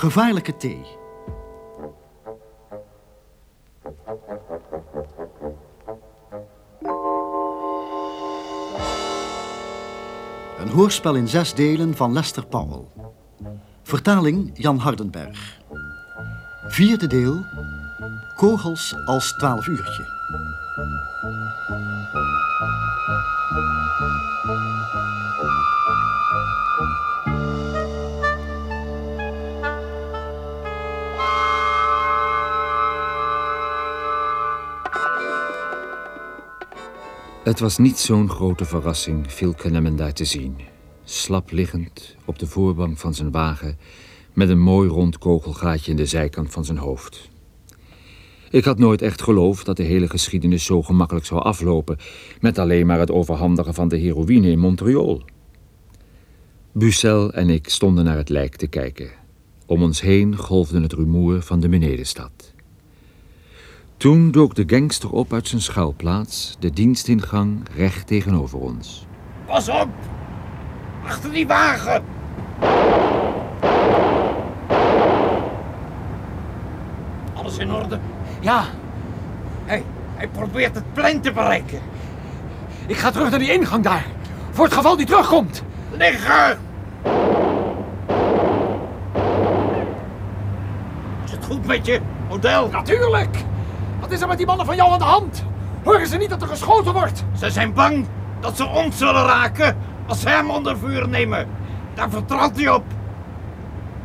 Gevaarlijke thee. Een hoorspel in zes delen van Lester Powell. Vertaling Jan Hardenberg. Vierde deel. Kogels als twaalf uurtje. Het was niet zo'n grote verrassing Phil Kenneman daar te zien. Slap liggend op de voorbank van zijn wagen... met een mooi rond kogelgaatje in de zijkant van zijn hoofd. Ik had nooit echt geloofd dat de hele geschiedenis zo gemakkelijk zou aflopen... met alleen maar het overhandigen van de heroïne in Montreal. Bucel en ik stonden naar het lijk te kijken. Om ons heen golfde het rumoer van de benedenstad. Toen dook de gangster op uit zijn schuilplaats, de dienstingang recht tegenover ons. Pas op! Achter die wagen! Alles in orde? Ja, Hij, hij probeert het plein te bereiken. ik ga terug naar die ingang daar. Voor het geval die terugkomt. Liggen! Is het goed met je, Odell? Natuurlijk. Wat is er met die mannen van jou aan de hand? Horen ze niet dat er geschoten wordt? Ze zijn bang dat ze ons zullen raken als ze hem onder vuur nemen. Daar vertrouwt hij op.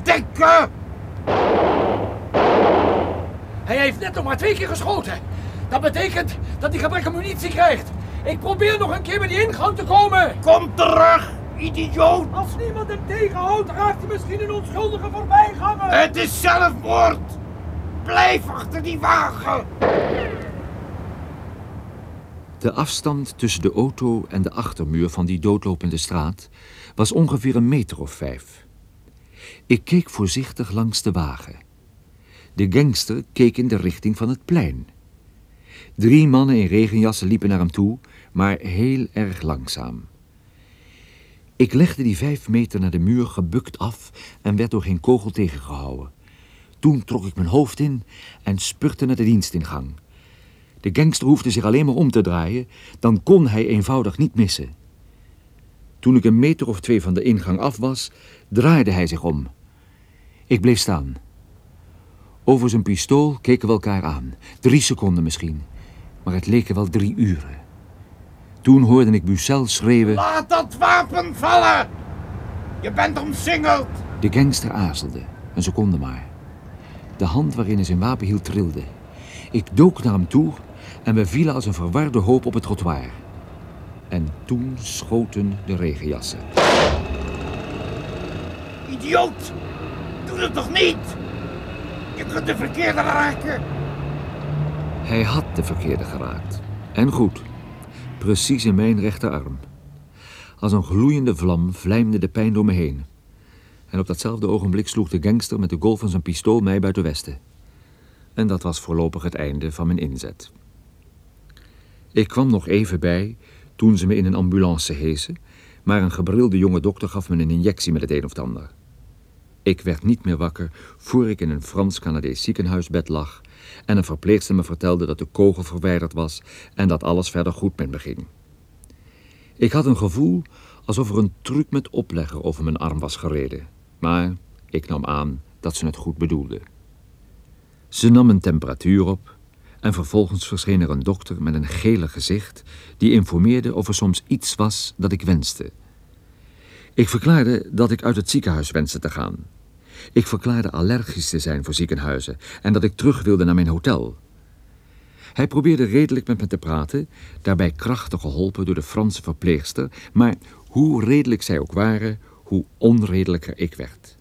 Dekken! Hij heeft net nog maar twee keer geschoten. Dat betekent dat hij gebrek aan munitie krijgt. Ik probeer nog een keer bij die ingang te komen. Kom terug, idioot! Als niemand hem tegenhoudt, raakt hij misschien een onschuldige voorbijganger. Het is zelfmoord! Blijf achter die wagen! De afstand tussen de auto en de achtermuur van die doodlopende straat was ongeveer een meter of vijf. Ik keek voorzichtig langs de wagen. De gangster keek in de richting van het plein. Drie mannen in regenjassen liepen naar hem toe, maar heel erg langzaam. Ik legde die vijf meter naar de muur gebukt af en werd door geen kogel tegengehouden. Toen trok ik mijn hoofd in en spurte naar de dienstingang. De gangster hoefde zich alleen maar om te draaien, dan kon hij eenvoudig niet missen. Toen ik een meter of twee van de ingang af was, draaide hij zich om. Ik bleef staan. Over zijn pistool keken we elkaar aan. Drie seconden misschien, maar het leken wel drie uren. Toen hoorde ik Bucel schreeuwen... Laat dat wapen vallen! Je bent omsingeld! De gangster aarzelde, een seconde maar. De hand waarin hij zijn wapen hield trilde. Ik dook naar hem toe en we vielen als een verwarde hoop op het trottoir. En toen schoten de regenjassen. Idioot! Doe dat toch niet! Je kunt de verkeerde raken! Hij had de verkeerde geraakt. En goed. Precies in mijn rechterarm. Als een gloeiende vlam vlijmde de pijn door me heen. En op datzelfde ogenblik sloeg de gangster met de golf van zijn pistool mij buiten westen. En dat was voorlopig het einde van mijn inzet. Ik kwam nog even bij toen ze me in een ambulance hezen, maar een gebrilde jonge dokter gaf me een injectie met het een of het ander. Ik werd niet meer wakker voor ik in een Frans-Canadees ziekenhuisbed lag en een verpleegster me vertelde dat de kogel verwijderd was en dat alles verder goed met me ging. Ik had een gevoel alsof er een truc met oplegger over mijn arm was gereden, maar ik nam aan dat ze het goed bedoelde. Ze nam een temperatuur op en vervolgens verscheen er een dokter met een gele gezicht die informeerde of er soms iets was dat ik wenste. Ik verklaarde dat ik uit het ziekenhuis wenste te gaan. Ik verklaarde allergisch te zijn voor ziekenhuizen en dat ik terug wilde naar mijn hotel. Hij probeerde redelijk met me te praten, daarbij krachtig geholpen door de Franse verpleegster, maar hoe redelijk zij ook waren, hoe onredelijker ik werd.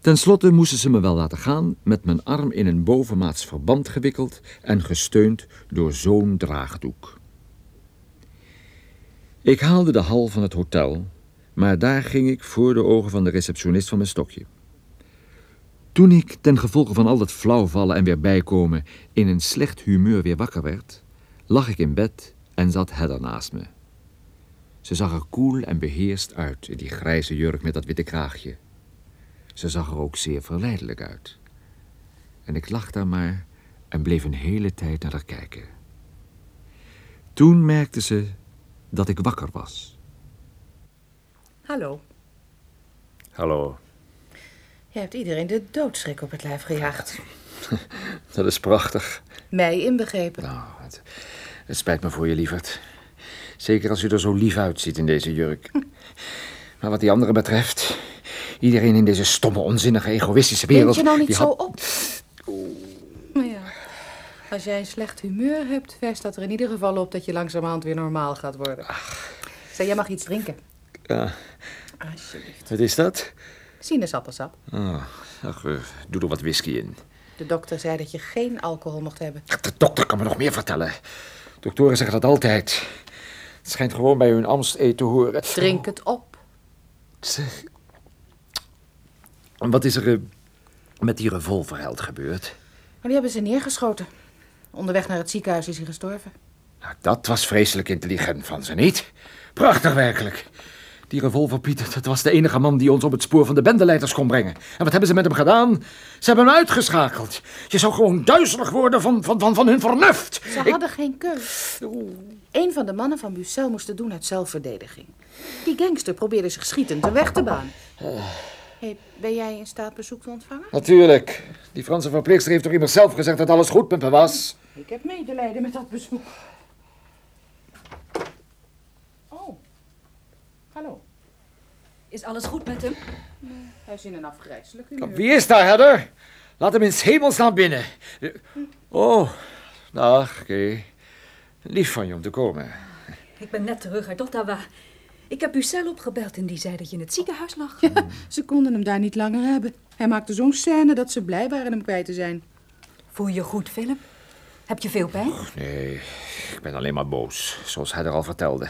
Ten slotte moesten ze me wel laten gaan met mijn arm in een bovenmaats verband gewikkeld en gesteund door zo'n draagdoek. Ik haalde de hal van het hotel, maar daar ging ik voor de ogen van de receptionist van mijn stokje. Toen ik, ten gevolge van al dat flauwvallen en weer bijkomen, in een slecht humeur weer wakker werd, lag ik in bed en zat Heather naast me. Ze zag er koel en beheerst uit in die grijze jurk met dat witte kraagje. Ze zag er ook zeer verleidelijk uit. En ik lag daar maar en bleef een hele tijd naar haar kijken. Toen merkte ze dat ik wakker was. Hallo. Hallo. Je hebt iedereen de doodschrik op het lijf gejaagd. Dat is prachtig. Mij inbegrepen. Nou, het, het spijt me voor je, lieverd. Zeker als u er zo lief uitziet in deze jurk. Maar wat die anderen betreft... Iedereen in deze stomme, onzinnige, egoïstische wereld... Vind je nou niet zo had- op? Maar ja, als jij een slecht humeur hebt, wijst dat er in ieder geval op dat je langzamerhand weer normaal gaat worden. Zeg, jij mag iets drinken. Ja, Alsjeblieft. wat is dat? Sinaasappelsap. Oh, ach, eh, doe er wat whisky in. De dokter zei dat je geen alcohol mocht hebben. De dokter kan me nog meer vertellen. Doktoren zeggen dat altijd. Het schijnt gewoon bij hun Amst-eet te horen. Drink het op. Zeg. En Wat is er eh, met die revolverheld gebeurd? Maar die hebben ze neergeschoten. Onderweg naar het ziekenhuis is hij gestorven. Nou, dat was vreselijk intelligent van ze, niet? Prachtig werkelijk. Die revolver, Pieter, dat was de enige man die ons op het spoor van de bendeleiders kon brengen. En wat hebben ze met hem gedaan? Ze hebben hem uitgeschakeld. Je zou gewoon duizelig worden van, van, van, van hun vernuft. Ze hadden geen keus. Een van de mannen van Bucel moest het doen uit zelfverdediging. Die gangster probeerde zich schietend de weg te banen. Hey, ben jij in staat bezoek te ontvangen? Natuurlijk. Die Franse verpleegster heeft toch immers zelf gezegd dat alles goed met me was? Ik heb medelijden met dat bezoek. Oh. Hallo. Is alles goed met hem? Hij is in een afgrijzelijk humeur. Wie is daar, Heather? Laat hem in 's hemelsnaam binnen. Oh, dag, Kay. Lief van je om te komen. Ik ben net terug uit Ottawa. Ik heb Bucel opgebeld en die zei dat je in het ziekenhuis lag. Ze konden hem daar niet langer hebben. Hij maakte zo'n scène dat ze blij waren hem kwijt te zijn. Voel je je goed, Philip? Heb je veel pijn? Nee, ik ben alleen maar boos, zoals hij er al vertelde.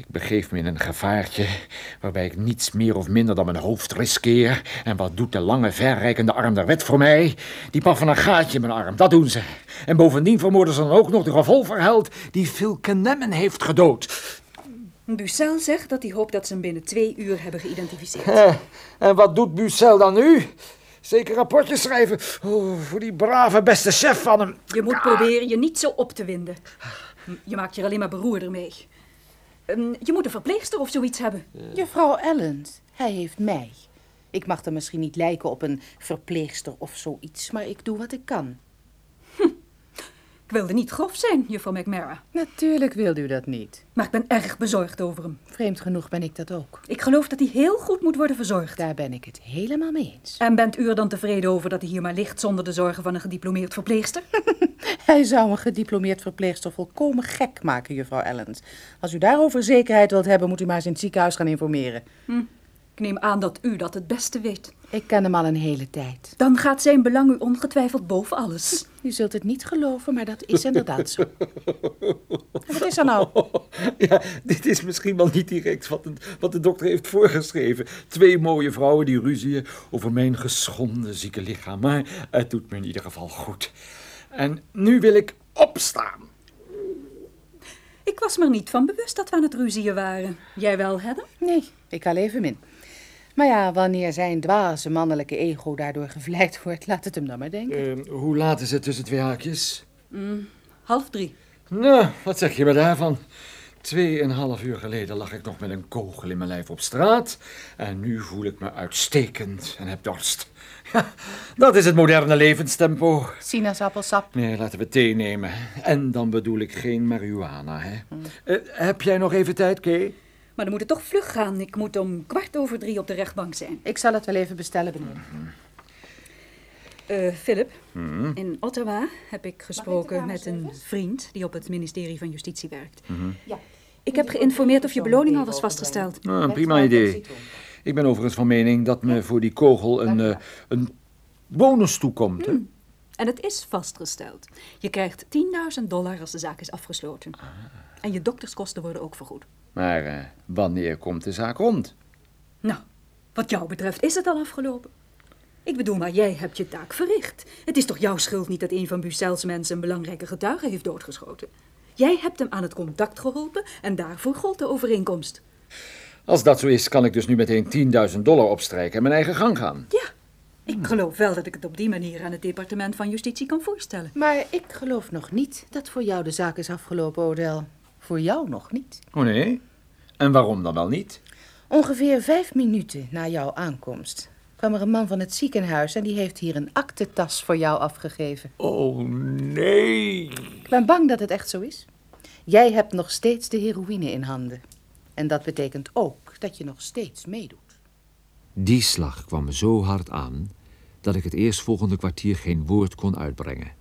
Ik begeef me in een gevaartje waarbij ik niets meer of minder dan mijn hoofd riskeer. En wat doet de lange, verrijkende arm der wet voor mij? Die paffen een gaatje in mijn arm, dat doen ze. En bovendien vermoorden ze dan ook nog de revolverheld die Phil Kenemmen heeft gedood. Bucel zegt dat hij hoopt dat ze hem binnen twee uur hebben geïdentificeerd. Eh, en wat doet Bucel dan nu? Zeker rapportjes schrijven oh, voor die brave beste chef van hem. Je moet proberen je niet zo op te winden. Je maakt je er alleen maar beroerder mee. Ehm, Je moet een verpleegster of zoiets hebben. Juffrouw Ellens, hij heeft mij. Ik mag er misschien niet lijken op een verpleegster of zoiets, maar ik doe wat ik kan. Ik wilde niet grof zijn, juffrouw McMara. Natuurlijk wilde u dat niet. Maar ik ben erg bezorgd over hem. Vreemd genoeg ben ik dat ook. Ik geloof dat hij heel goed moet worden verzorgd. Daar ben ik het helemaal mee eens. En bent u er dan tevreden over dat hij hier maar ligt zonder de zorgen van een gediplomeerd verpleegster? Hij zou een gediplomeerd verpleegster volkomen gek maken, juffrouw Ellens. Als u daarover zekerheid wilt hebben, moet u maar eens in het ziekenhuis gaan informeren. Ik neem aan dat u dat het beste weet. Ik ken hem al een hele tijd. Dan gaat zijn belang u ongetwijfeld boven alles. U zult het niet geloven, maar dat is inderdaad zo. En Wat is er nou? Ja, dit is misschien wel niet direct wat de, wat de dokter heeft voorgeschreven. Twee mooie vrouwen die ruzieën over mijn geschonden zieke lichaam. Maar het doet me in ieder geval goed. En nu wil ik opstaan. Ik was me er niet van bewust dat we aan het ruzieën waren. Jij wel, Hedda? Nee, ik haal even min. Maar ja, wanneer zijn dwaze mannelijke ego daardoor gevleid wordt, laat het hem dan maar denken. Eh, hoe laat is het tussen twee haakjes? Half drie. Nou, wat zeg je me daarvan? Tweeënhalf uur geleden lag ik nog met een kogel in mijn lijf op straat. En nu voel ik me uitstekend en heb dorst. Ja, dat is het moderne levenstempo. Sinaasappelsap. Nee, laten we thee nemen. En dan bedoel ik geen marihuana, hè. Eh, heb jij nog even tijd, Kay? Maar dan moet het toch vlug gaan. Ik moet om kwart over drie op de rechtbank zijn. Ik zal het wel even bestellen, meneer. Eh, Philip, in Ottawa heb ik gesproken ik met een vriend die op het ministerie van Justitie werkt. Ja. Ik heb geïnformeerd of je beloning al was vastgesteld. Nou, een prima idee. Ik ben overigens van mening dat me voor die kogel een, eh, een bonus toekomt, hè. En het is vastgesteld. Je krijgt 10.000 dollar als de zaak is afgesloten. En je dokterskosten worden ook vergoed. Maar eh, wanneer komt de zaak rond? Nou, wat jou betreft is het al afgelopen. Ik bedoel, maar jij hebt je taak verricht. Het is toch jouw schuld niet dat een van Bucels mensen een belangrijke getuige heeft doodgeschoten? Jij hebt hem aan het contact geholpen en daarvoor gold de overeenkomst. Als dat zo is, kan ik dus nu meteen 10.000 dollar opstrijken en mijn eigen gang gaan. Ja, ik geloof wel dat ik het op die manier aan het departement van justitie kan voorstellen. Maar ik geloof nog niet dat voor jou de zaak is afgelopen, Odell. Voor jou nog niet. Oh nee? En waarom dan wel niet? Ongeveer vijf minuten na jouw aankomst kwam er een man van het ziekenhuis en die heeft hier een aktentas voor jou afgegeven. Oh nee. Ik ben bang dat het echt zo is. Jij hebt nog steeds de heroïne in handen. En dat betekent ook dat je nog steeds meedoet. Die slag kwam me zo hard aan dat ik het eerstvolgende kwartier geen woord kon uitbrengen.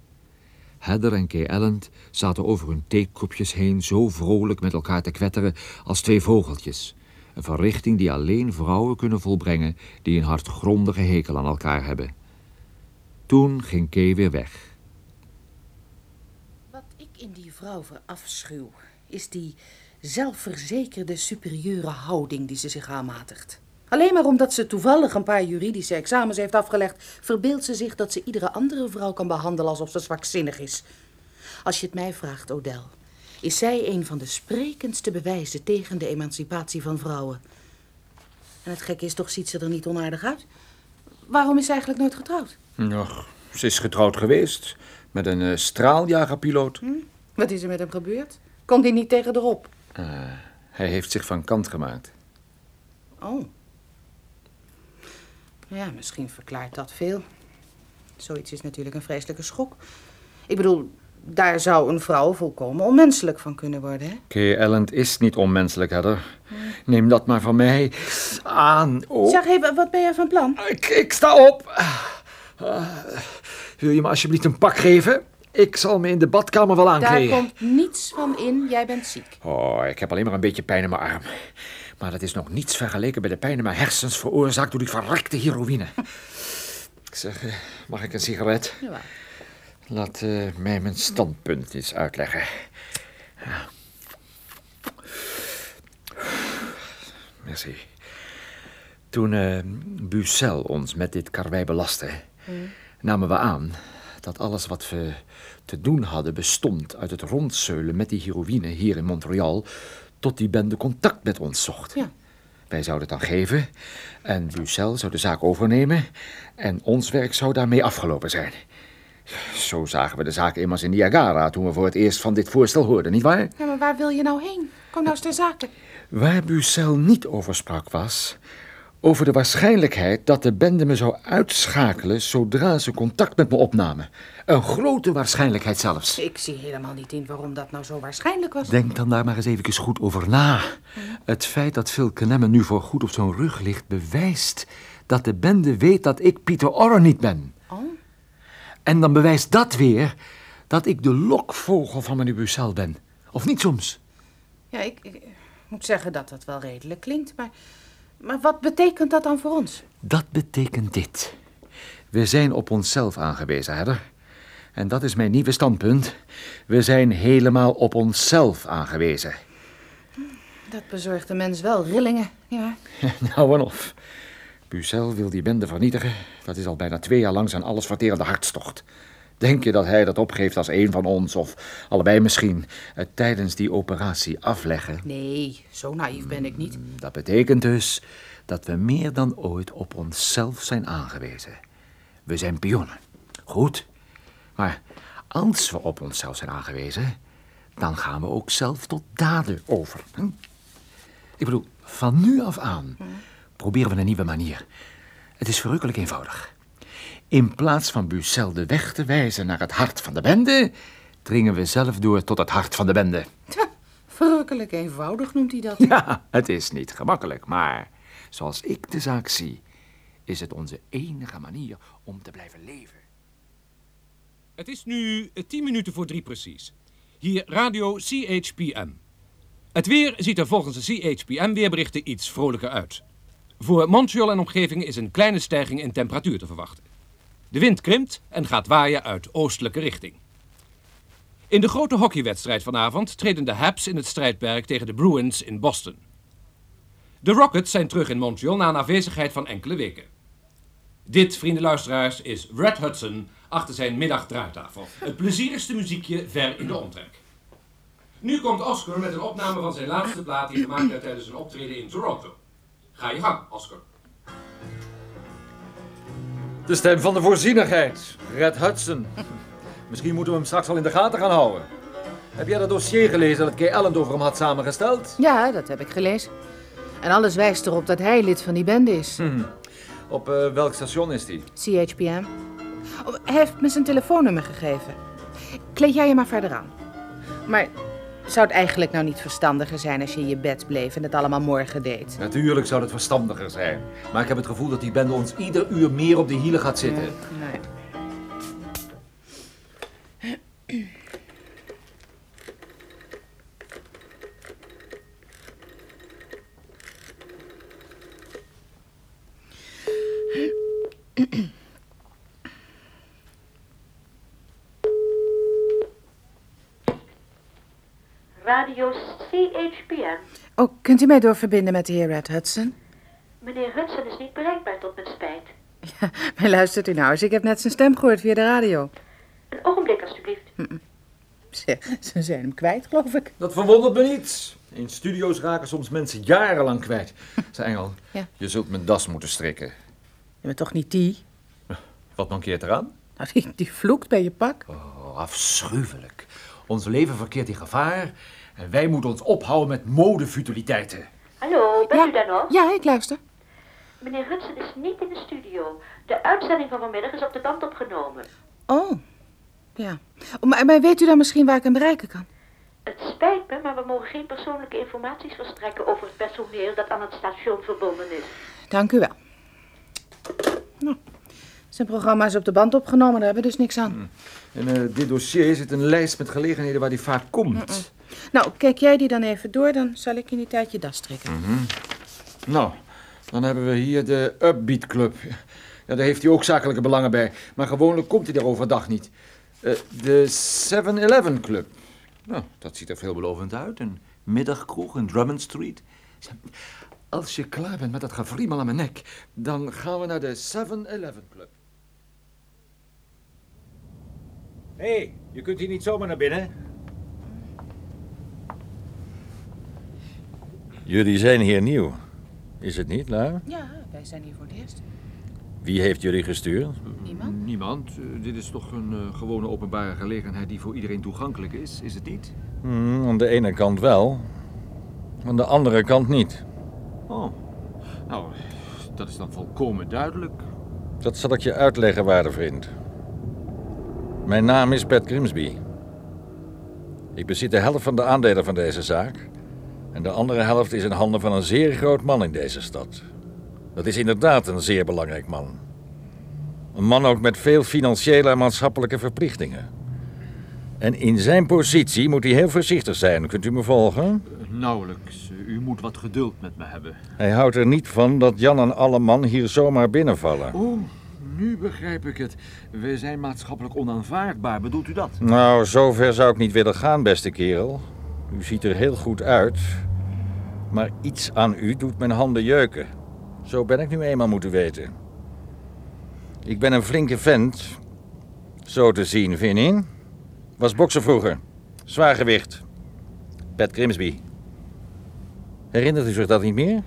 Heather en Kay Elland zaten over hun theekopjes heen zo vrolijk met elkaar te kwetteren als twee vogeltjes. Een verrichting die alleen vrouwen kunnen volbrengen die een hartgrondige hekel aan elkaar hebben. Toen ging Kay weer weg. Wat ik in die vrouw verafschuw, is die zelfverzekerde superieure houding die ze zich aanmatigt. Alleen maar omdat ze toevallig een paar juridische examens heeft afgelegd, verbeeldt ze zich dat ze iedere andere vrouw kan behandelen alsof ze zwakzinnig is. Als je het mij vraagt, Odell, is zij een van de sprekendste bewijzen tegen de emancipatie van vrouwen. En het gekke is toch, ziet ze er niet onaardig uit? Waarom is ze eigenlijk nooit getrouwd? Nog, ze is getrouwd geweest met een uh, straaljagerpiloot. Hm? Wat is er met hem gebeurd? Komt hij niet tegen erop? Uh, hij heeft zich van kant gemaakt. Oh. Ja, misschien verklaart dat veel. Zoiets is natuurlijk een vreselijke schok. Ik bedoel, daar zou een vrouw volkomen onmenselijk van kunnen worden, hè? Kay is niet onmenselijk, Heather. Neem dat maar van mij aan. Oh. Zeg even, wat ben jij van plan? Ik, ik sta op. Uh, wil je me alsjeblieft een pak geven? Ik zal me in de badkamer wel aankleden. Daar komt niets van in, jij bent ziek. Oh, ik heb alleen maar een beetje pijn in mijn arm. Maar dat is nog niets vergeleken bij de pijn in mijn hersens veroorzaakt door die verrekte heroïne. ik zeg, eh, mag ik een sigaret? Ja. Laat uh, mij mijn standpunt eens uitleggen. Ja. Merci. Toen uh, Bucel ons met dit karwei belastte, hmm. namen we aan dat alles wat we te doen hadden bestond uit het rondzeulen met die heroïne hier in Montreal, tot die bende contact met ons zocht. Ja. Wij zouden het dan geven en Bucel zou de zaak overnemen en ons werk zou daarmee afgelopen zijn. Zo zagen we de zaak immers in Niagara toen we voor het eerst van dit voorstel hoorden, nietwaar? Ja, maar waar wil je nou heen? Kom nou eens ter zake. Waar Bucel niet over sprak was... over de waarschijnlijkheid dat de bende me zou uitschakelen... zodra ze contact met me opnamen. Een grote waarschijnlijkheid zelfs. Ik zie helemaal niet in waarom dat nou zo waarschijnlijk was. Denk dan daar maar eens even goed over na. Het feit dat Phil Kennemme nu voor goed op zo'n rug ligt... bewijst dat de bende weet dat ik Pieter Orr niet ben. Oh? En dan bewijst dat weer dat ik de lokvogel van meneer Bucel ben. Of niet soms? Ja, ik, ik, moet zeggen dat dat wel redelijk klinkt, maar, maar wat betekent dat dan voor ons? Dat betekent dit. We zijn op onszelf aangewezen, Heather. En dat is mijn nieuwe standpunt. We zijn helemaal op onszelf aangewezen. Dat bezorgt de mens wel rillingen, ja. nou en of. Bucel wil die bende vernietigen. Dat is al bijna twee jaar lang zijn alles verterende hartstocht. Denk je dat hij dat opgeeft als een van ons, of allebei misschien, uh, tijdens die operatie afleggen? Nee, zo naïef ben ik niet. Dat betekent dus dat we meer dan ooit op onszelf zijn aangewezen. We zijn pionnen. Goed. Maar als we op onszelf zijn aangewezen, dan gaan we ook zelf tot daden over. Hm? Ik bedoel, van nu af aan hm? proberen we een nieuwe manier. Het is verrukkelijk eenvoudig. In plaats van Bucel de weg te wijzen naar het hart van de bende, dringen we zelf door tot het hart van de bende. Tja, verrukkelijk eenvoudig noemt hij dat. Ja, het is niet gemakkelijk, maar zoals ik de zaak zie, is het onze enige manier om te blijven leven. Het is nu tien minuten voor drie precies. Hier radio CHPM. Het weer ziet er volgens de CHPM-weerberichten iets vrolijker uit. Voor Montreal en omgeving is een kleine stijging in temperatuur te verwachten. De wind krimpt en gaat waaien uit oostelijke richting. In de grote hockeywedstrijd vanavond treden de Habs in het strijdperk tegen de Bruins in Boston. De Rockets zijn terug in Montreal na een afwezigheid van enkele weken. Dit, vrienden luisteraars, is Red Hudson achter zijn middagdraaitafel. Het plezierigste muziekje ver in de omtrek. Nu komt Oscar met een opname van zijn laatste plaat die gemaakt werd tijdens een optreden in Toronto. Ga je gang, Oscar. De stem van de voorzienigheid, Red Hudson. Misschien moeten we hem straks al in de gaten gaan houden. Heb jij dat dossier gelezen dat Kay Allen over hem had samengesteld? Ja, dat heb ik gelezen. En alles wijst erop dat hij lid van die bende is. Hm. Op eh, welk station is die? CHPM. Oh, hij heeft me zijn telefoonnummer gegeven. Kleed jij je maar verder aan. Maar zou het eigenlijk nou niet verstandiger zijn als je in je bed bleef en het allemaal morgen deed? Natuurlijk zou het verstandiger zijn. Maar ik heb het gevoel dat die bende ons ieder uur meer op de hielen gaat zitten. Nee. Radio CHPN. Oh, kunt u mij doorverbinden met de heer Red Hudson? Meneer Hudson is niet bereikbaar tot mijn spijt. Ja, maar luistert u nou eens, ik heb net zijn stem gehoord via de radio. Een ogenblik, alstublieft. Ze, ze zijn hem kwijt, geloof ik. Dat verwondert me niet. In studio's raken soms mensen jarenlang kwijt. Zeg Engel, Ja. je zult mijn das moeten strikken. Je bent toch niet die? Wat mankeert eraan? Nou, die, die vloekt bij je pak. Oh, afschuwelijk. Ons leven verkeert in gevaar en wij moeten ons ophouden met modefutiliteiten. Hallo, bent u daar nog? Ja, ik luister. Meneer Hudson is niet in de studio. De uitzending van vanmiddag is op de band opgenomen. Oh, ja. Maar, maar weet u dan misschien waar ik hem bereiken kan? Het spijt me, maar we mogen geen persoonlijke informaties verstrekken over het personeel dat aan het station verbonden is. Dank u wel. Nou, zijn programma is op de band opgenomen, daar hebben we dus niks aan. In eh, dit dossier zit een lijst met gelegenheden waar die vaak komt. Nou, kijk jij die dan even door, dan zal ik in die tijd je das strikken. Nou, dan hebben we hier de Upbeat Club. Ja, daar heeft hij ook zakelijke belangen bij. Maar gewoonlijk komt hij daar overdag niet. Eh, de 7-Eleven Club. Nou, dat ziet er veelbelovend uit. Een middagkroeg in Drummond Street. Als je klaar bent met dat gevriemel aan mijn nek, dan gaan we naar de 7-Eleven Club. Hé, hey, je kunt hier niet zomaar naar binnen. Jullie zijn hier nieuw. Is het niet, Lau? Ja, wij zijn hier voor het eerst. Wie heeft jullie gestuurd? Niemand? Niemand. Eh, dit is toch een eh, gewone openbare gelegenheid die voor iedereen toegankelijk is, is het niet? Hmm, aan de ene kant wel. Aan de andere kant niet. Oh, nou, dat is dan volkomen duidelijk. Dat zal ik je uitleggen, waarde vriend. Mijn naam is Pat Grimsby. Ik bezit de helft van de aandelen van deze zaak. En de andere helft is in handen van een zeer groot man in deze stad. Dat is inderdaad een zeer belangrijk man. Een man ook met veel financiële en maatschappelijke verplichtingen. En in zijn positie moet hij heel voorzichtig zijn, kunt u me volgen? Nauwelijks. U moet wat geduld met me hebben. Hij houdt er niet van dat Jan en alle man hier zomaar binnenvallen. Oh, nu begrijp ik het. We zijn maatschappelijk onaanvaardbaar. Bedoelt u dat? Nou, zover zou ik niet willen gaan, beste kerel. U ziet er heel goed uit. Maar iets aan u doet mijn handen jeuken. Zo ben ik nu eenmaal moeten weten. Ik ben een flinke vent. Zo te zien, vind je? Was boksen vroeger. Zwaar gewicht. Pat Grimsby. Herinnert u zich dat niet meer?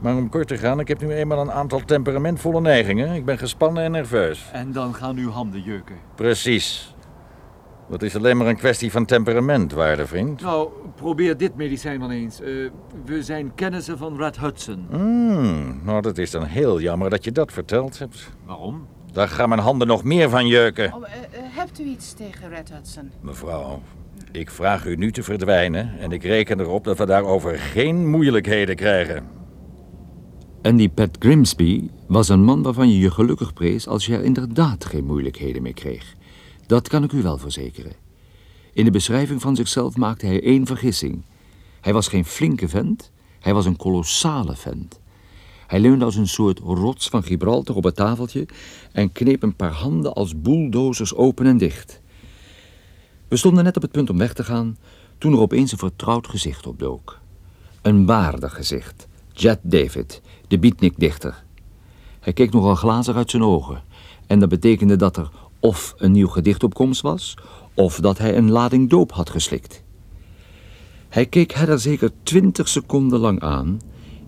Maar om kort te gaan, ik heb nu eenmaal een aantal temperamentvolle neigingen. Ik ben gespannen en nerveus. En dan gaan uw handen jeuken. Precies. Dat is alleen maar een kwestie van temperament, waarde vriend. Nou, probeer dit medicijn dan eens. Eh, we zijn kennissen van Red Hudson. Hmm, nou, dat is dan heel jammer dat je dat verteld hebt. Waarom? Daar gaan mijn handen nog meer van jeuken. Oh, eh, eh, hebt u iets tegen Red Hudson? Mevrouw, ik vraag u nu te verdwijnen en ik reken erop dat we daarover geen moeilijkheden krijgen. En die Pat Grimsby was een man waarvan je je gelukkig prees als je er inderdaad geen moeilijkheden mee kreeg. Dat kan ik u wel verzekeren. In de beschrijving van zichzelf maakte hij één vergissing. Hij was geen flinke vent, hij was een kolossale vent. Hij leunde als een soort rots van Gibraltar op het tafeltje en kneep een paar handen als bulldozers open en dicht. We stonden net op het punt om weg te gaan toen er opeens een vertrouwd gezicht opdook. Een waardig gezicht. Jet David, de beatnik-dichter. Hij keek nogal glazig uit zijn ogen. En dat betekende dat er of een nieuw gedicht op komst was... of dat hij een lading doop had geslikt. Hij keek Heather zeker twintig seconden lang aan,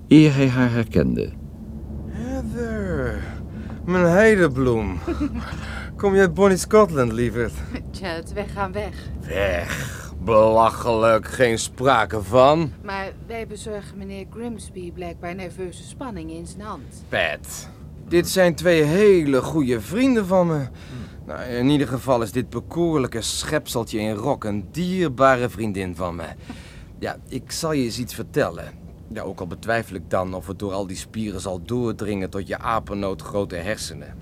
eer hij haar herkende. Heather, mijn heidebloem. Kom je uit Bonnie Scotland, lieverd? Jet, wij gaan weg. Weg. Belachelijk, geen sprake van. Maar wij bezorgen meneer Grimsby blijkbaar nerveuze spanning in zijn hand. Pat, dit zijn twee hele goede vrienden van me. Nou, in ieder geval is dit bekoorlijke schepseltje in rok een dierbare vriendin van me. Ja, ik zal je eens iets vertellen. Ja, ook al betwijfel ik dan of het door al die spieren zal doordringen tot je apennoodgrote hersenen.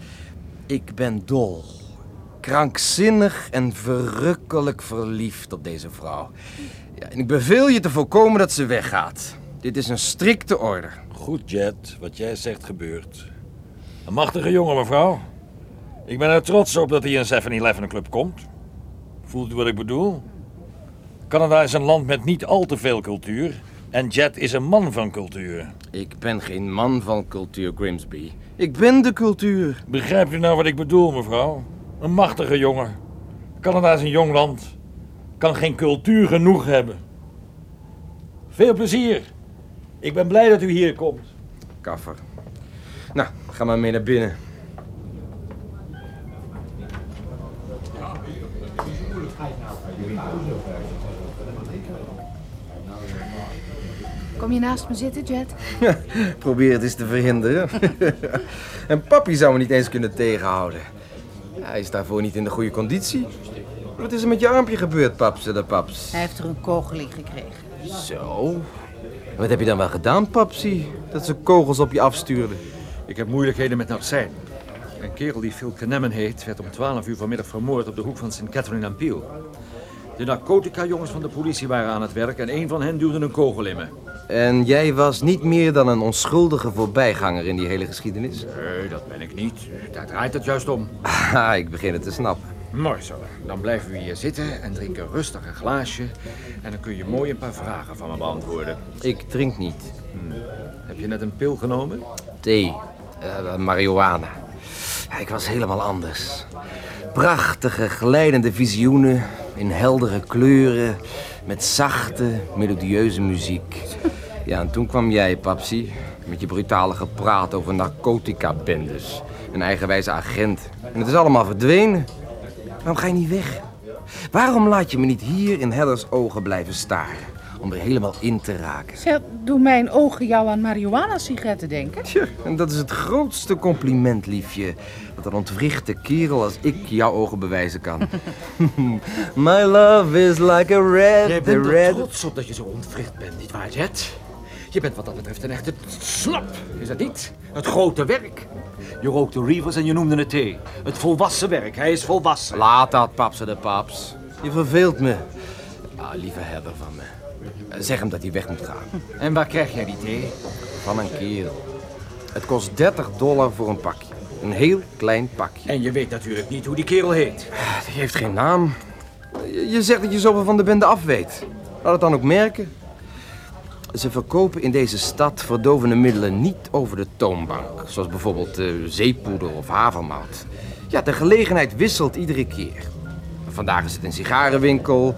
Ik ben dol. Krankzinnig en verrukkelijk verliefd op deze vrouw. Ja, en ik beveel je te voorkomen dat ze weggaat. Dit is een strikte order. Goed, Jet. Wat jij zegt gebeurt. Een machtige jongen, mevrouw. Ik ben er trots op dat hij in 7-Eleven Club komt. Voelt u wat ik bedoel? Canada is een land met niet al te veel cultuur. En Jet is een man van cultuur. Ik ben geen man van cultuur, Grimsby. Ik ben de cultuur. Begrijpt u nou wat ik bedoel, mevrouw? Een machtige jongen. Canada is een jong land. Kan geen cultuur genoeg hebben. Veel plezier. Ik ben blij dat u hier komt. Kaffer. Nou, ga maar mee naar binnen. Kom je naast me zitten, Jet? Probeer het eens te verhinderen. en papi zou me niet eens kunnen tegenhouden. Hij is daarvoor niet in de goede conditie. Wat is er met je armpje gebeurd, paps de paps? Hij heeft er een kogel in gekregen. Zo. Wat heb je dan wel gedaan, papsie? Dat ze kogels op je afstuurden. Ik heb moeilijkheden met narcijn. Een kerel die Phil Knemen heet, werd om 12 uur vanmiddag vermoord op de hoek van St. Catherine en Peel. De narcotica-jongens van de politie waren aan het werk en een van hen duwde een kogel in me. En jij was niet meer dan een onschuldige voorbijganger in die hele geschiedenis? Nee, dat ben ik niet. Daar draait het juist om. Ah, ik begin het te snappen. Mooi zo. Dan blijven we hier zitten en drinken rustig een glaasje. En dan kun je mooi een paar vragen van me beantwoorden. Ik drink niet. Hm. Heb je net een pil genomen? Thee. Uh, marihuana. Ik was helemaal anders. Prachtige, glijdende visioenen in heldere kleuren, met zachte, melodieuze muziek. Ja, en toen kwam jij, papsie, met je brutale gepraat over narcotica-bendes. Een eigenwijze agent. En het is allemaal verdwenen. Waarom ga je niet weg? Waarom laat je me niet hier in Hedders ogen blijven staren? Om er helemaal in te raken. Zeg, doen mijn ogen jou aan marihuana-sigaretten denken? Tja, en dat is het grootste compliment, liefje. Dat een ontwrichte kerel als ik jouw ogen bewijzen kan. My love is like a red... Jij bent red... er trots op dat je zo ontwricht bent, nietwaar, Jet? Je bent wat dat betreft een echte slap, is dat niet? Het grote werk. Je rookte Reavers en je noemde het thee. Het volwassen werk, hij is volwassen. Laat dat, papse de paps. Je verveelt me. Ah, lieve Heather van me. Zeg hem dat hij weg moet gaan. En waar krijg jij die thee? Van een kerel. Het kost 30 dollar voor een pakje. Een heel klein pakje. En je weet natuurlijk niet hoe die kerel heet. Die heeft geen naam. Je zegt dat je zoveel van de bende af weet. Laat het dan ook merken. Ze verkopen in deze stad verdovende middelen niet over de toonbank. Zoals bijvoorbeeld uh, zeepoeder of havermout. Ja, de gelegenheid wisselt iedere keer. Vandaag is het een sigarenwinkel.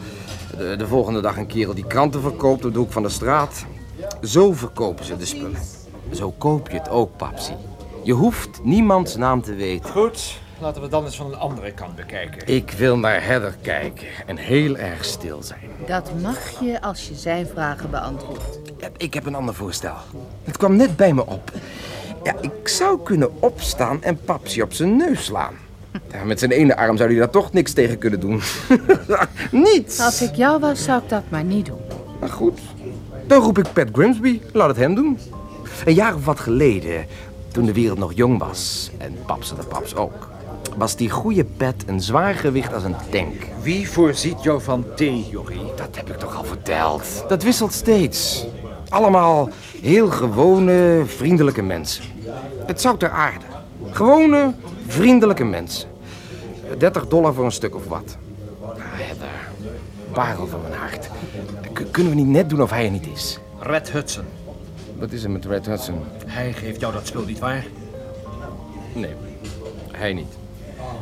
De, de, volgende dag een kerel die kranten verkoopt op de hoek van de straat. Zo verkopen ze de spullen. Zo koop je het ook, papsie. Je hoeft niemands naam te weten. Goed, laten we dan eens van een andere kant bekijken. Ik wil naar Heather kijken en heel erg stil zijn. Dat mag je als je zijn vragen beantwoordt. Ik heb een ander voorstel. Het kwam net bij me op. Ja, ik zou kunnen opstaan en papsie op zijn neus slaan. Ja, met zijn ene arm zou hij daar toch niks tegen kunnen doen. Niets! Als ik jou was, zou ik dat maar niet doen. Maar goed, dan roep ik Pat Grimsby. Laat het hem doen. Een jaar of wat geleden, toen de wereld nog jong was, en paps en de paps ook, was die goede Pat een zwaar gewicht als een tank. Wie voorziet jou van thee, Jochie? Dat heb ik toch al verteld. Dat wisselt steeds. Allemaal heel gewone, vriendelijke mensen. Het zou ter aarde. Gewone, vriendelijke mensen. 30 dollar voor een stuk of wat. Heather, parel van mijn hart. K kunnen we niet net doen of hij er niet is? Red Hudson. Wat is er met Red Hudson? Hij geeft jou dat spul niet waar? Nee, hij niet.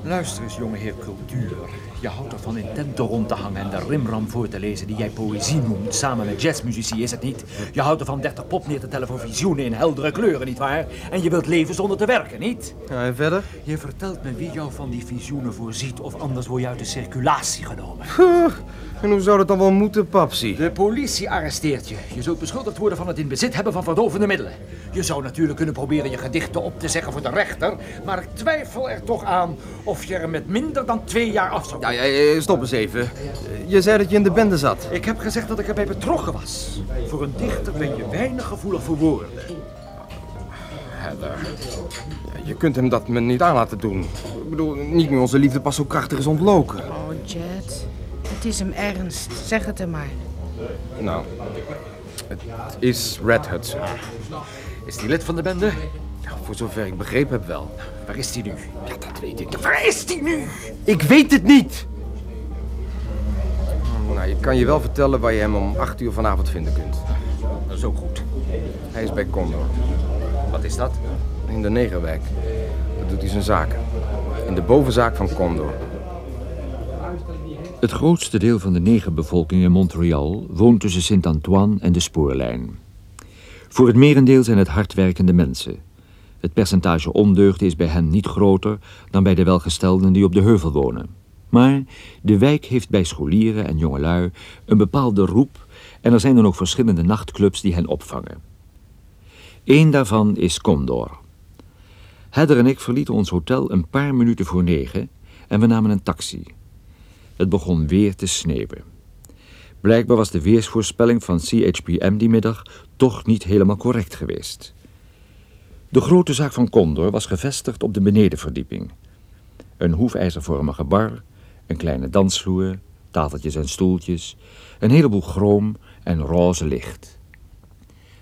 Luister eens, jongeheer Cultuur. Je houdt ervan in tenten rond te hangen en de rimram voor te lezen die jij poëzie noemt, samen met jazzmuzici, is het niet? Je houdt ervan 30 pop neer te tellen voor visioenen in heldere kleuren, nietwaar? En je wilt leven zonder te werken, niet? Ja, en verder? Je vertelt me wie jou van die visioenen voorziet, of anders word je uit de circulatie genomen. En hoe zou dat dan wel moeten, papsie? De politie arresteert je. Je zult beschuldigd worden van het in bezit hebben van verdovende middelen. Je zou natuurlijk kunnen proberen je gedichten op te zeggen voor de rechter, maar ik twijfel er toch aan of je er met minder dan twee jaar af zou Ja, ja, ja, stop eens even. Je zei dat je in de bende zat. Ik heb gezegd dat ik erbij betrokken was. Voor een dichter ben je weinig gevoelig voor woorden. Heather. Je kunt hem dat me niet aan laten doen. Ik bedoel, niet nu onze liefde pas zo krachtig is ontloken. Oh, Jet. Het is hem ernst. Zeg het hem maar. Nou, het is Red Hudson. Is die lid van de bende? Ja, voor zover ik begrepen heb wel. Waar is die nu? Ja, dat weet ik. Waar is die nu? Ik weet het niet! Nou, ik kan je wel vertellen waar je hem om 8 uur vanavond vinden kunt. Dat is ook goed. Hij is bij Condor. Wat is dat? In de Negerwijk. Daar doet hij zijn zaken. In de bovenzaak van Condor. Het grootste deel van de negerbevolking in Montreal woont tussen Sint-Antoine en de spoorlijn. Voor het merendeel zijn het hardwerkende mensen. Het percentage ondeugd is bij hen niet groter dan bij de welgestelden die op de heuvel wonen. Maar de wijk heeft bij scholieren en jongelui een bepaalde roep en er zijn dan ook verschillende nachtclubs die hen opvangen. Eén daarvan is Condor. Heather en ik verlieten ons hotel een paar minuten voor negen en we namen een taxi. Het begon weer te sneeuwen. Blijkbaar was de weersvoorspelling van CHPM die middag toch niet helemaal correct geweest. De grote zaak van Condor was gevestigd op de benedenverdieping. Een hoefijzervormige bar, een kleine dansvloer, tafeltjes en stoeltjes, een heleboel chroom en roze licht.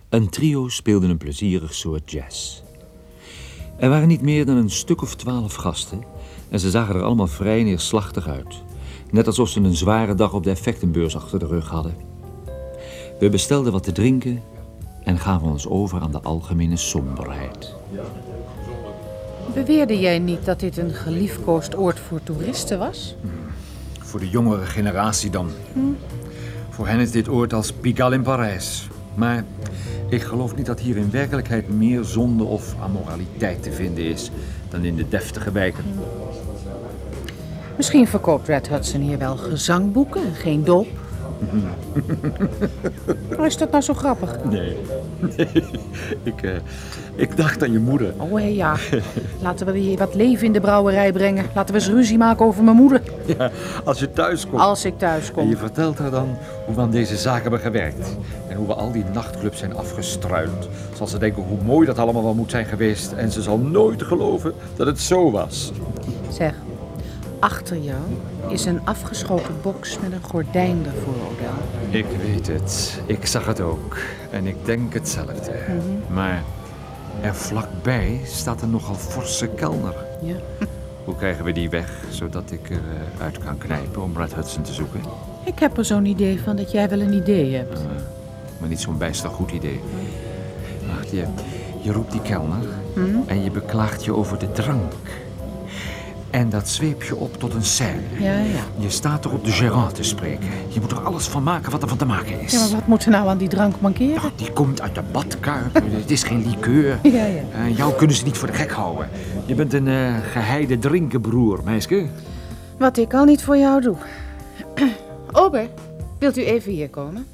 Een trio speelde een plezierig soort jazz. Er waren niet meer dan een stuk of twaalf gasten en ze zagen er allemaal vrij neerslachtig uit. Net alsof ze een zware dag op de effectenbeurs achter de rug hadden. We bestelden wat te drinken en gaven ons over aan de algemene somberheid. Beweerde jij niet dat dit een geliefkoosd oord voor toeristen was? Voor de jongere generatie dan. Voor hen is dit oord als Pigalle in Parijs. Maar ik geloof niet dat hier in werkelijkheid meer zonde of amoraliteit te vinden is dan in de deftige wijken. Misschien verkoopt Red Hudson hier wel gezangboeken en geen dop. Hoe is dat nou zo grappig? Nee, nee. Ik, eh, ik dacht aan je moeder. Oh hé, ja. Laten we weer wat leven in de brouwerij brengen. Laten we eens ruzie maken over mijn moeder. Ja, als je thuis komt. Als ik thuis En kom. je vertelt haar dan hoe we aan deze zaak hebben gewerkt. En hoe we al die nachtclubs zijn afgestruind. Zal ze denken hoe mooi dat allemaal wel moet zijn geweest. En ze zal nooit geloven dat het zo was. Zeg, achter jou is een afgeschoten box met een gordijn ervoor, Odell. Ik weet het. Ik zag het ook. En ik denk hetzelfde. Maar er vlakbij staat een nogal forse kelner. Ja. Hoe krijgen we die weg, zodat ik eruit kan knijpen om Red Hudson te zoeken? Ik heb er zo'n idee van dat jij wel een idee hebt. Maar niet zo'n bijster goed idee. Wacht, je, je roept die kelner en je beklaagt je over de drank. En dat zweep je op tot een scène. Ja, ja. Je staat er op de gérant te spreken. Je moet er alles van maken wat er van te maken is. Ja, maar wat moet er nou aan die drank mankeren? Die komt uit de badkuip. Het is geen liqueur. Ja, ja. En jou kunnen ze niet voor de gek houden. Je bent een eh, geheide drinkenbroer, meisje. Wat ik al niet voor jou doe. Ober, wilt u even hier komen?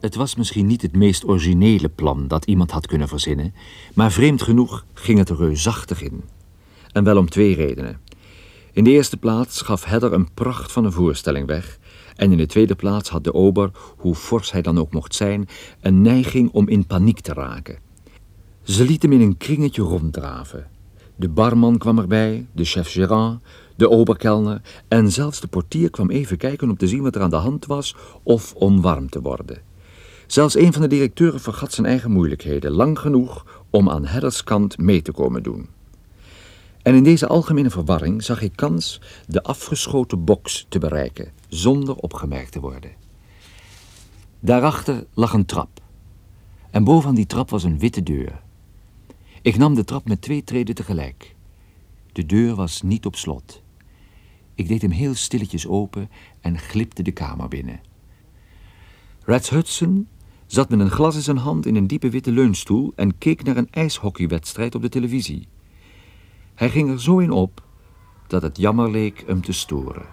Het was misschien niet het meest originele plan dat iemand had kunnen verzinnen, maar vreemd genoeg ging het er reusachtig in. En wel om twee redenen. In de eerste plaats gaf Heather een pracht van een voorstelling weg, en in de tweede plaats had de ober, hoe fors hij dan ook mocht zijn, een neiging om in paniek te raken. Ze liet hem in een kringetje ronddraven. De barman kwam erbij, de chef-gérant, de oberkelner en zelfs de portier kwam even kijken om te zien wat er aan de hand was of om warm te worden. Zelfs een van de directeuren vergat zijn eigen moeilijkheden, lang genoeg om aan Heathers kant mee te komen doen. En in deze algemene verwarring zag ik kans de afgeschoten box te bereiken, zonder opgemerkt te worden. Daarachter lag een trap. En bovenaan die trap was een witte deur. Ik nam de trap met twee treden tegelijk. De De deur was niet op slot. Ik deed hem heel stilletjes open en glipte de kamer binnen. Rats Hudson zat met een glas in zijn hand in een diepe witte leunstoel en keek naar een ijshockeywedstrijd op de televisie. Hij ging er zo in op dat het jammer leek hem te storen.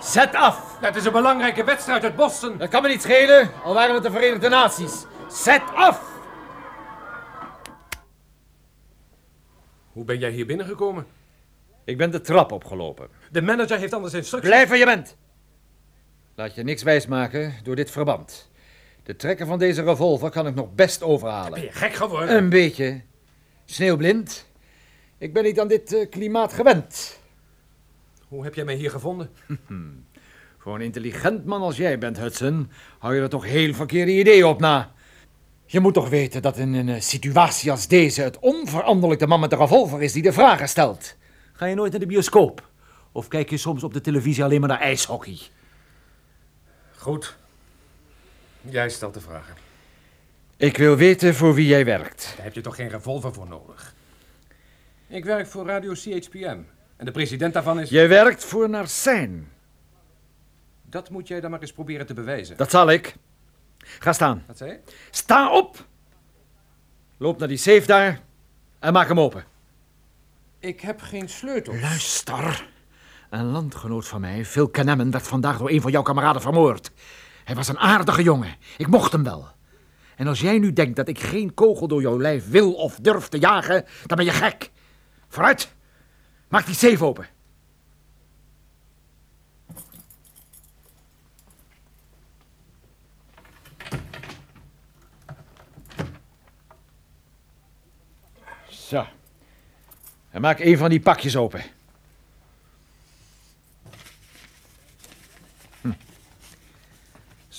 Zet af! Het is een belangrijke wedstrijd uit Boston. Dat kan me niet schelen, al waren het de Verenigde Naties. Zet af! Hoe ben jij hier binnengekomen? Ik ben de trap opgelopen. De manager heeft anders instructies. Blijf waar je bent. Laat je niks wijsmaken door dit verband. De trekker van deze revolver kan ik nog best overhalen. Ben je gek geworden? Een beetje. Sneeuwblind. Ik ben niet aan dit eh, klimaat gewend. Hoe heb jij mij hier gevonden? Voor een intelligent man als jij bent, Hudson, hou je er toch heel verkeerde ideeën op na. Je moet toch weten dat in een eh, situatie als deze het onveranderlijk de man met de revolver is die de vragen stelt. Ga je nooit naar de bioscoop? Of kijk je soms op de televisie alleen maar naar ijshockey? Goed. Jij stelt de vragen. Ik wil weten voor wie jij werkt. Daar heb je toch geen revolver voor nodig? Ik werk voor Radio CHPM. En de president daarvan is... Jij werkt voor Narsijn. Dat moet jij dan maar eens proberen te bewijzen. Dat zal ik. Ga staan. Wat zei je? Sta op! Loop naar die safe daar en maak hem open. Ik heb geen sleutel. Luister. Een landgenoot van mij, Phil Kenneman, werd vandaag door een van jouw kameraden vermoord. Hij was een aardige jongen. Ik mocht hem wel. En als jij nu denkt dat ik geen kogel door jouw lijf wil of durf te jagen, dan ben je gek. Vooruit. Maak die safe open. Zo. En maak een van die pakjes open.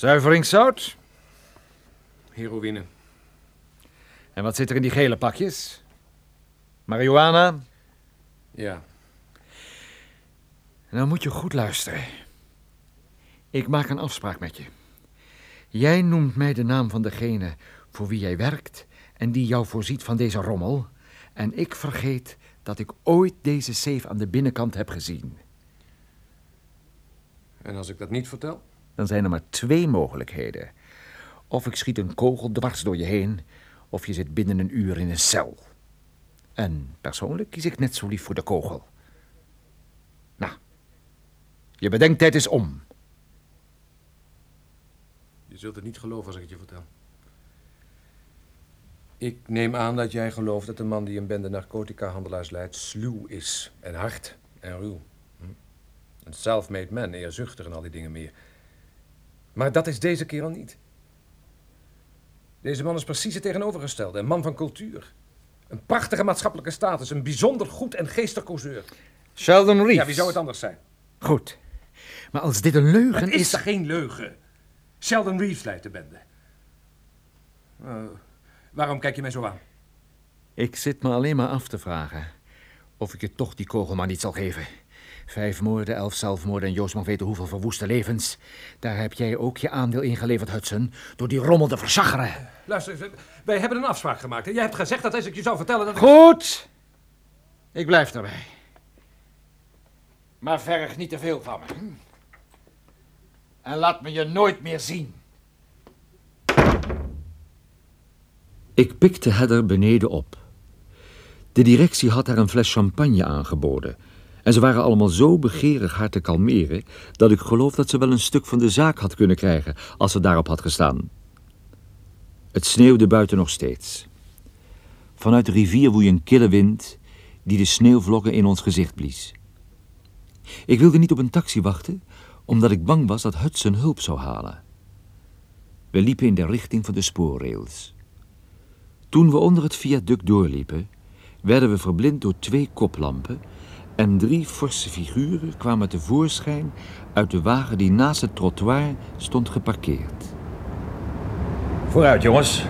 Zuiveringszout. Heroïne. En wat zit er in die gele pakjes? Marihuana. Ja. Nou moet je goed luisteren. Ik maak een afspraak met je. Jij noemt mij de naam van degene voor wie jij werkt en die jou voorziet van deze rommel. En ik vergeet dat ik ooit deze safe aan de binnenkant heb gezien. En als ik dat niet vertel? Dan zijn er maar twee mogelijkheden. Of ik schiet een kogel dwars door je heen, of je zit binnen een uur in een cel. En persoonlijk kies ik net zo lief voor de kogel. Nou, je bedenktijd is om. Je zult het niet geloven als ik het je vertel. Ik neem aan dat jij gelooft dat de man die een bende narcotica-handelaars leidt sluw is. En hard en ruw. Hm? Een self-made man, eerzuchtig en al die dingen meer. Maar dat is deze kerel niet. Deze man is precies het tegenovergestelde. Een man van cultuur. Een prachtige maatschappelijke status. Een bijzonder goed en geestig causeur. Sheldon Reeves. Ja, wie zou het anders zijn? Goed. Maar als dit een leugen Het is... is geen leugen? Sheldon Reeves leidt de bende. Eh, waarom kijk je mij zo aan? Ik zit me alleen maar af te vragen of ik je toch die kogel maar niet zal geven. Vijf moorden, elf zelfmoorden en Joost mag weten hoeveel verwoeste levens. Daar heb jij ook je aandeel in geleverd, Hudson, door die rommel te verzacheren. Luister, wij hebben een afspraak gemaakt. Jij hebt gezegd dat als ik je zou vertellen dat ik... Goed. Ik blijf erbij. Maar verg niet te veel van me. En laat me je nooit meer zien. Ik pikte Heather beneden op. De directie had haar een fles champagne aangeboden. En ze waren allemaal zo begeerig haar te kalmeren... dat ik geloof dat ze wel een stuk van de zaak had kunnen krijgen... als ze daarop had gestaan. Het sneeuwde buiten nog steeds. Vanuit de rivier woei een kille wind... die de sneeuwvlokken in ons gezicht blies. Ik wilde niet op een taxi wachten... omdat ik bang was dat Hudson hulp zou halen. We liepen in de richting van de spoorrails. Toen we onder het viaduct doorliepen, werden we verblind door twee koplampen en drie forse figuren kwamen tevoorschijn uit de wagen die naast het trottoir stond geparkeerd. Vooruit, jongens.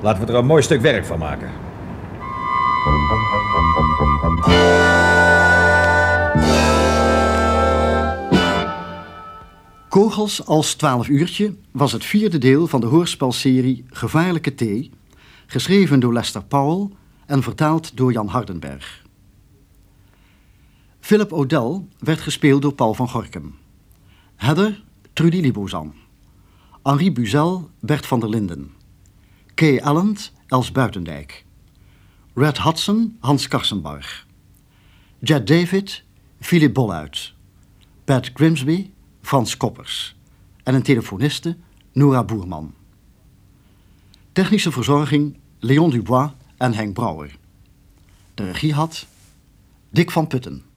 Laten we er een mooi stuk werk van maken. Kogels als 12 uurtje was het vierde deel van de hoorspelserie Gevaarlijke Thee, geschreven door Lester Powell en vertaald door Jan Hardenberg. Philip O'Dell werd gespeeld door Paul van Gorkum. Heather, Trudy Libozan. Henri Buzel, Bert van der Linden. Kay Alland, Els Buitendijk. Red Hudson, Hans Karsenbarg. Jet David, Philip Bolluit. Pat Grimsby, Frans Koppers. En een telefoniste, Nora Boerman. Technische verzorging, Leon Dubois en Henk Brouwer. De regie had Dick van Putten.